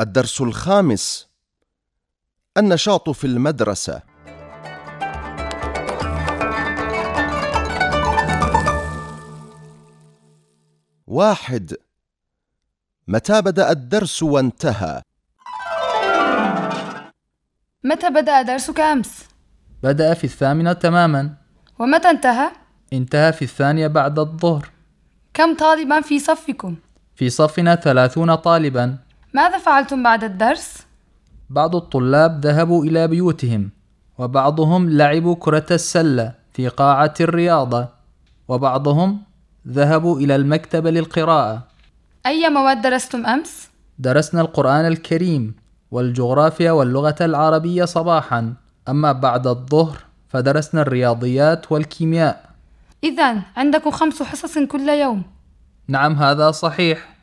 الدرس الخامس النشاط في المدرسة واحد متى بدأ الدرس وانتهى؟ متى بدأ درسك أمس؟ بدأ في الثامنة تماما ومتى انتهى؟ انتهى في الثانية بعد الظهر كم طالبا في صفكم؟ في صفنا ثلاثون طالبا ماذا فعلتم بعد الدرس؟ بعض الطلاب ذهبوا إلى بيوتهم وبعضهم لعبوا كرة السلة في قاعة الرياضة وبعضهم ذهبوا إلى المكتبة للقراءة أي مواد درستم أمس؟ درسنا القرآن الكريم والجغرافيا واللغة العربية صباحا أما بعد الظهر فدرسنا الرياضيات والكيمياء إذا عندكم خمس حصص كل يوم نعم هذا صحيح